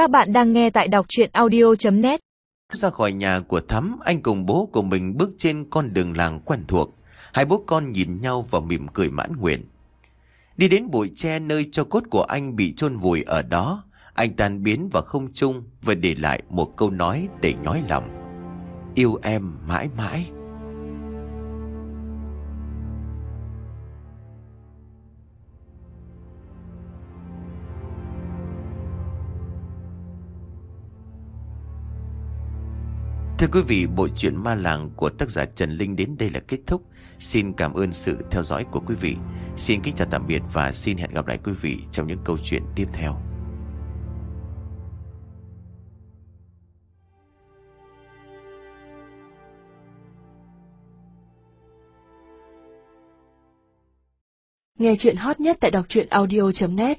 Các bạn đang nghe tại đọc chuyện audio.net Ra khỏi nhà của Thắm, anh cùng bố của mình bước trên con đường làng quen thuộc. Hai bố con nhìn nhau và mỉm cười mãn nguyện. Đi đến bụi tre nơi cho cốt của anh bị chôn vùi ở đó, anh tan biến vào không trung và để lại một câu nói để nhói lòng. Yêu em mãi mãi. Thưa quý vị, bộ truyện Ma Làng của tác giả Trần Linh đến đây là kết thúc. Xin cảm ơn sự theo dõi của quý vị. Xin kính chào tạm biệt và xin hẹn gặp lại quý vị trong những câu chuyện tiếp theo. Nghe chuyện hot nhất tại đọc truyện audio.net